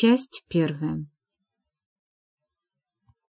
Часть первая.